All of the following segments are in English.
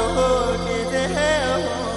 तो किधर हो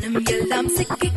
பணம் எல்லாம் சிக்கி